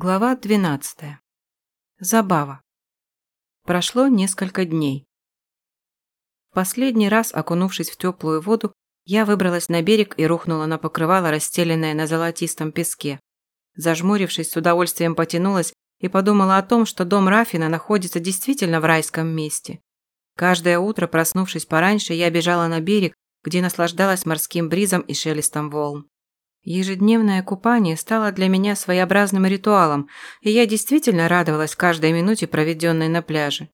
Глава 12. Забава. Прошло несколько дней. Последний раз, окунувшись в теплую воду, я выбралась на берег и рухнула на покрывало, расстеленное на золотистом песке. Зажмурившись, с удовольствием потянулась и подумала о том, что дом Рафина находится действительно в райском месте. Каждое утро, проснувшись пораньше, я бежала на берег, где наслаждалась морским бризом и шелестом волн. Ежедневное купание стало для меня своеобразным ритуалом, и я действительно радовалась каждой минуте, проведенной на пляже.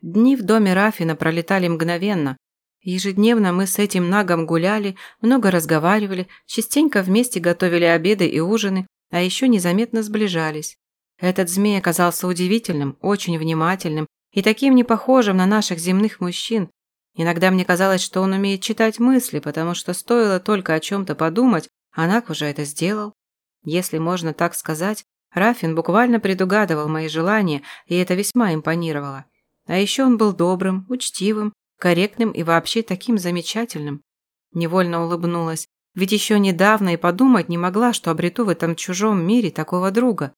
Дни в доме Рафина пролетали мгновенно. Ежедневно мы с этим нагом гуляли, много разговаривали, частенько вместе готовили обеды и ужины, а еще незаметно сближались. Этот змей оказался удивительным, очень внимательным и таким непохожим на наших земных мужчин. Иногда мне казалось, что он умеет читать мысли, потому что стоило только о чем-то подумать, Анак уже это сделал. Если можно так сказать, Рафин буквально предугадывал мои желания, и это весьма импонировало. А еще он был добрым, учтивым, корректным и вообще таким замечательным. Невольно улыбнулась, ведь еще недавно и подумать не могла, что обрету в этом чужом мире такого друга.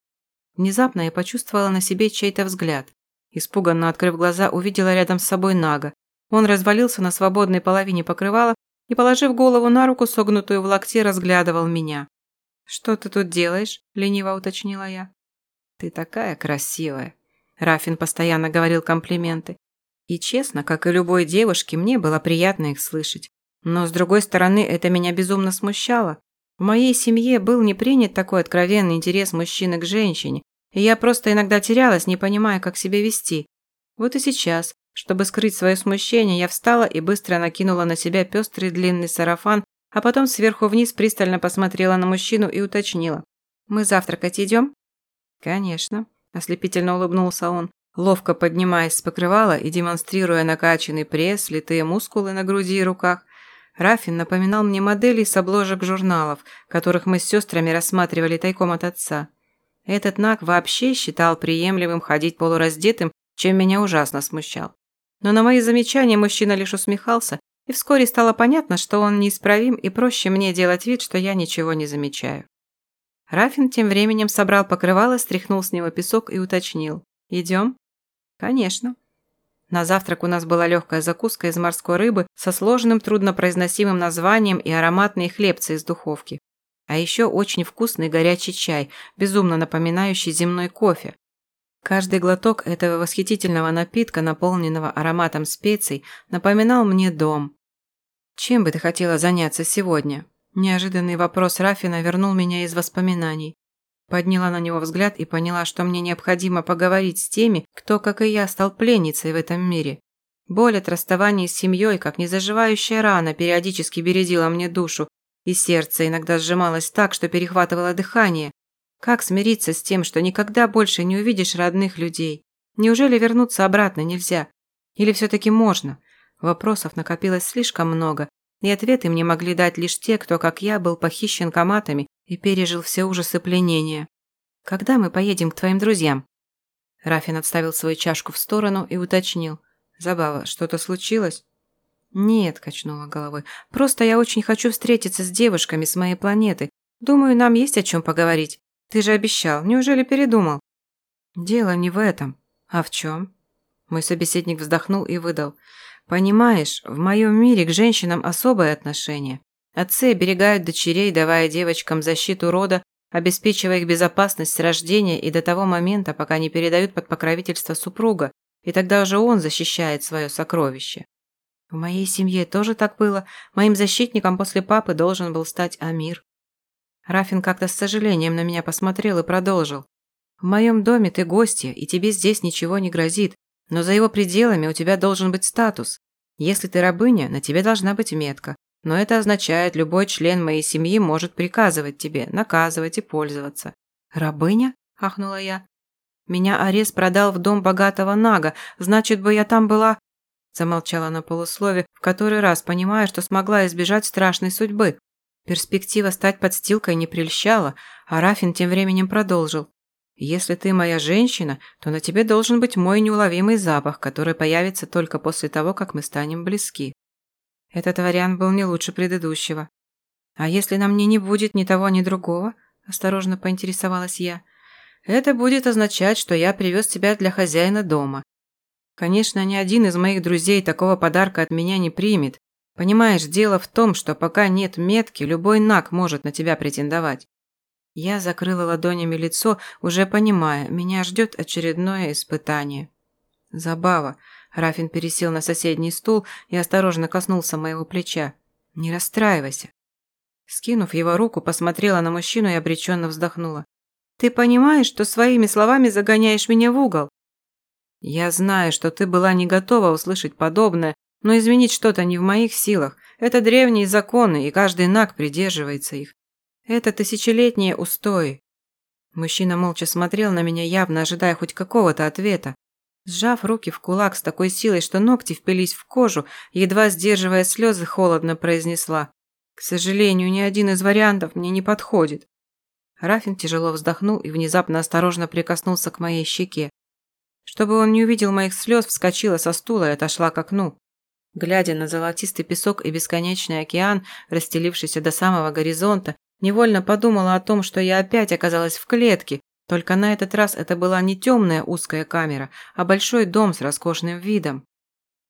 Внезапно я почувствовала на себе чей-то взгляд. Испуганно открыв глаза, увидела рядом с собой Нага. Он развалился на свободной половине покрывала и, положив голову на руку, согнутую в локте, разглядывал меня. «Что ты тут делаешь?» – лениво уточнила я. «Ты такая красивая!» Рафин постоянно говорил комплименты. И честно, как и любой девушке, мне было приятно их слышать. Но, с другой стороны, это меня безумно смущало. В моей семье был не принят такой откровенный интерес мужчины к женщине, и я просто иногда терялась, не понимая, как себя вести. Вот и сейчас, чтобы скрыть свое смущение, я встала и быстро накинула на себя пестрый длинный сарафан, а потом сверху вниз пристально посмотрела на мужчину и уточнила. «Мы завтракать идем?» «Конечно», – ослепительно улыбнулся он, ловко поднимаясь с покрывала и демонстрируя накачанный пресс, литые мускулы на груди и руках. Рафин напоминал мне моделей с обложек журналов, которых мы с сестрами рассматривали тайком от отца. Этот Нак вообще считал приемлемым ходить полураздетым, чем меня ужасно смущал. Но на мои замечания мужчина лишь усмехался, и вскоре стало понятно, что он неисправим и проще мне делать вид, что я ничего не замечаю. Рафин тем временем собрал покрывало, стряхнул с него песок и уточнил. «Идем?» «Конечно». На завтрак у нас была легкая закуска из морской рыбы со сложным труднопроизносимым названием и ароматные хлебцы из духовки. А еще очень вкусный горячий чай, безумно напоминающий земной кофе, Каждый глоток этого восхитительного напитка, наполненного ароматом специй, напоминал мне дом. «Чем бы ты хотела заняться сегодня?» Неожиданный вопрос Рафина вернул меня из воспоминаний. Подняла на него взгляд и поняла, что мне необходимо поговорить с теми, кто, как и я, стал пленницей в этом мире. Боль от расставания с семьей, как незаживающая рана, периодически бередила мне душу, и сердце иногда сжималось так, что перехватывало дыхание. Как смириться с тем, что никогда больше не увидишь родных людей? Неужели вернуться обратно нельзя? Или все-таки можно? Вопросов накопилось слишком много, и ответы мне могли дать лишь те, кто, как я, был похищен коматами и пережил все ужасы пленения. «Когда мы поедем к твоим друзьям?» Рафин отставил свою чашку в сторону и уточнил. «Забава, что-то случилось?» «Нет», – качнула головой. «Просто я очень хочу встретиться с девушками с моей планеты. Думаю, нам есть о чем поговорить. Ты же обещал, неужели передумал? Дело не в этом. А в чем? Мой собеседник вздохнул и выдал. Понимаешь, в моем мире к женщинам особое отношение. Отцы оберегают дочерей, давая девочкам защиту рода, обеспечивая их безопасность с рождения и до того момента, пока не передают под покровительство супруга, и тогда уже он защищает свое сокровище. В моей семье тоже так было. Моим защитником после папы должен был стать Амир. Рафин как-то с сожалением на меня посмотрел и продолжил. «В моем доме ты гостья, и тебе здесь ничего не грозит, но за его пределами у тебя должен быть статус. Если ты рабыня, на тебе должна быть метка. Но это означает, любой член моей семьи может приказывать тебе, наказывать и пользоваться». «Рабыня?» – ахнула я. «Меня Арес продал в дом богатого Нага, значит бы я там была...» Замолчала на полуслове, в который раз понимая, что смогла избежать страшной судьбы. Перспектива стать подстилкой не прельщала, а Рафин тем временем продолжил. «Если ты моя женщина, то на тебе должен быть мой неуловимый запах, который появится только после того, как мы станем близки». Этот вариант был не лучше предыдущего. «А если на мне не будет ни того, ни другого?» – осторожно поинтересовалась я. это будет означать, что я привез тебя для хозяина дома. Конечно, ни один из моих друзей такого подарка от меня не примет. Понимаешь, дело в том, что пока нет метки, любой наг может на тебя претендовать. Я закрыла ладонями лицо, уже понимая, меня ждет очередное испытание. Забава. Рафин пересел на соседний стул и осторожно коснулся моего плеча. «Не расстраивайся». Скинув его руку, посмотрела на мужчину и обреченно вздохнула. «Ты понимаешь, что своими словами загоняешь меня в угол?» «Я знаю, что ты была не готова услышать подобное, но изменить что-то не в моих силах. Это древние законы, и каждый наг придерживается их. Это тысячелетние устои». Мужчина молча смотрел на меня, явно ожидая хоть какого-то ответа. Сжав руки в кулак с такой силой, что ногти впились в кожу, едва сдерживая слезы, холодно произнесла. «К сожалению, ни один из вариантов мне не подходит». Рафин тяжело вздохнул и внезапно осторожно прикоснулся к моей щеке. Чтобы он не увидел моих слез, вскочила со стула и отошла к окну. Глядя на золотистый песок и бесконечный океан, расстелившийся до самого горизонта, невольно подумала о том, что я опять оказалась в клетке, только на этот раз это была не темная узкая камера, а большой дом с роскошным видом.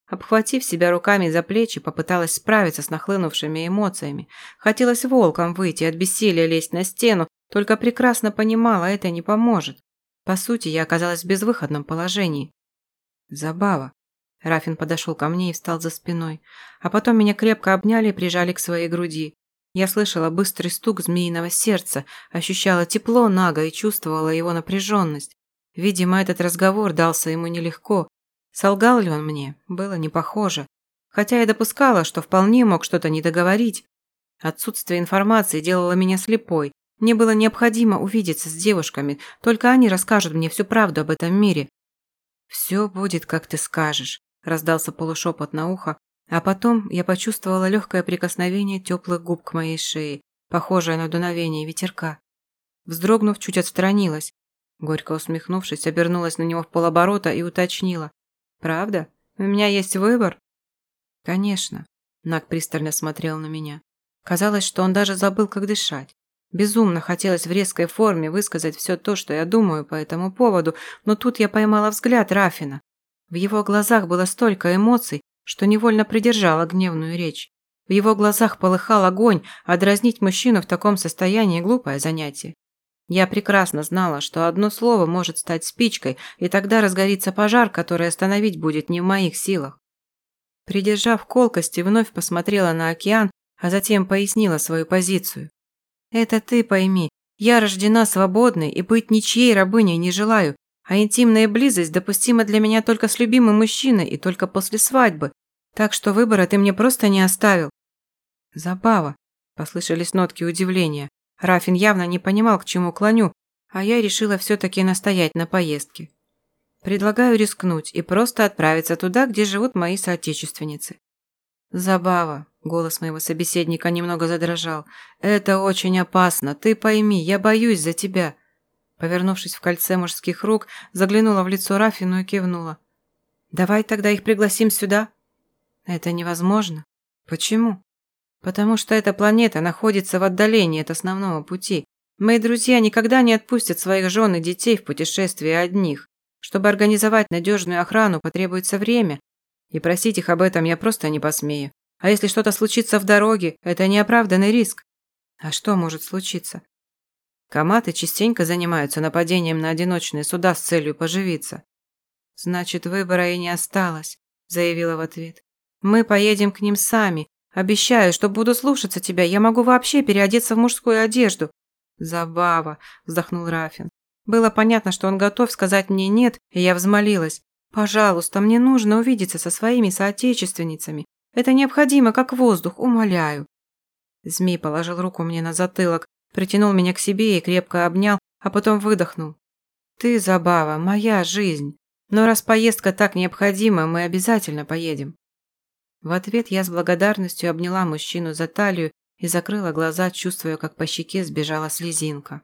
Обхватив себя руками за плечи, попыталась справиться с нахлынувшими эмоциями. Хотелось волком выйти, от бессилия лезть на стену, только прекрасно понимала, это не поможет. По сути, я оказалась в безвыходном положении. Забава. Рафин подошел ко мне и встал за спиной. А потом меня крепко обняли и прижали к своей груди. Я слышала быстрый стук змеиного сердца, ощущала тепло Нага и чувствовала его напряженность. Видимо, этот разговор дался ему нелегко. Солгал ли он мне? Было не похоже. Хотя я допускала, что вполне мог что-то не договорить. Отсутствие информации делало меня слепой. Мне было необходимо увидеться с девушками, только они расскажут мне всю правду об этом мире. «Все будет, как ты скажешь», – раздался полушепот на ухо, а потом я почувствовала легкое прикосновение теплых губ к моей шее, похожее на дуновение ветерка. Вздрогнув, чуть отстранилась. Горько усмехнувшись, обернулась на него в полоборота и уточнила. «Правда? У меня есть выбор?» «Конечно». Нак пристально смотрел на меня. Казалось, что он даже забыл, как дышать. Безумно хотелось в резкой форме высказать все то, что я думаю по этому поводу, но тут я поймала взгляд Рафина. В его глазах было столько эмоций, что невольно придержала гневную речь. В его глазах полыхал огонь, а дразнить мужчину в таком состоянии – глупое занятие. Я прекрасно знала, что одно слово может стать спичкой, и тогда разгорится пожар, который остановить будет не в моих силах. Придержав колкости, вновь посмотрела на океан, а затем пояснила свою позицию. «Это ты пойми, я рождена свободной и быть ничьей рабыней не желаю, а интимная близость допустима для меня только с любимым мужчиной и только после свадьбы, так что выбора ты мне просто не оставил». «Забава», – послышались нотки удивления. Рафин явно не понимал, к чему клоню, а я решила все-таки настоять на поездке. Предлагаю рискнуть и просто отправиться туда, где живут мои соотечественницы. Забава, голос моего собеседника немного задрожал. Это очень опасно, ты пойми, я боюсь за тебя. Повернувшись в кольце мужских рук, заглянула в лицо Рафину и кивнула. Давай тогда их пригласим сюда. Это невозможно. Почему? Потому что эта планета находится в отдалении от основного пути. Мои друзья никогда не отпустят своих жен и детей в путешествие одних. Чтобы организовать надежную охрану, потребуется время, и просить их об этом я просто не посмею. А если что-то случится в дороге, это неоправданный риск. А что может случиться? Коматы частенько занимаются нападением на одиночные суда с целью поживиться. Значит, выбора и не осталось, заявила в ответ. Мы поедем к ним сами. Обещаю, что буду слушаться тебя. Я могу вообще переодеться в мужскую одежду. Забава, вздохнул Рафин. Было понятно, что он готов сказать мне «нет», и я взмолилась. «Пожалуйста, мне нужно увидеться со своими соотечественницами. Это необходимо, как воздух, умоляю». Змей положил руку мне на затылок, притянул меня к себе и крепко обнял, а потом выдохнул. «Ты, Забава, моя жизнь. Но раз поездка так необходима, мы обязательно поедем. В ответ я с благодарностью обняла мужчину за талию и закрыла глаза, чувствуя, как по щеке сбежала слезинка.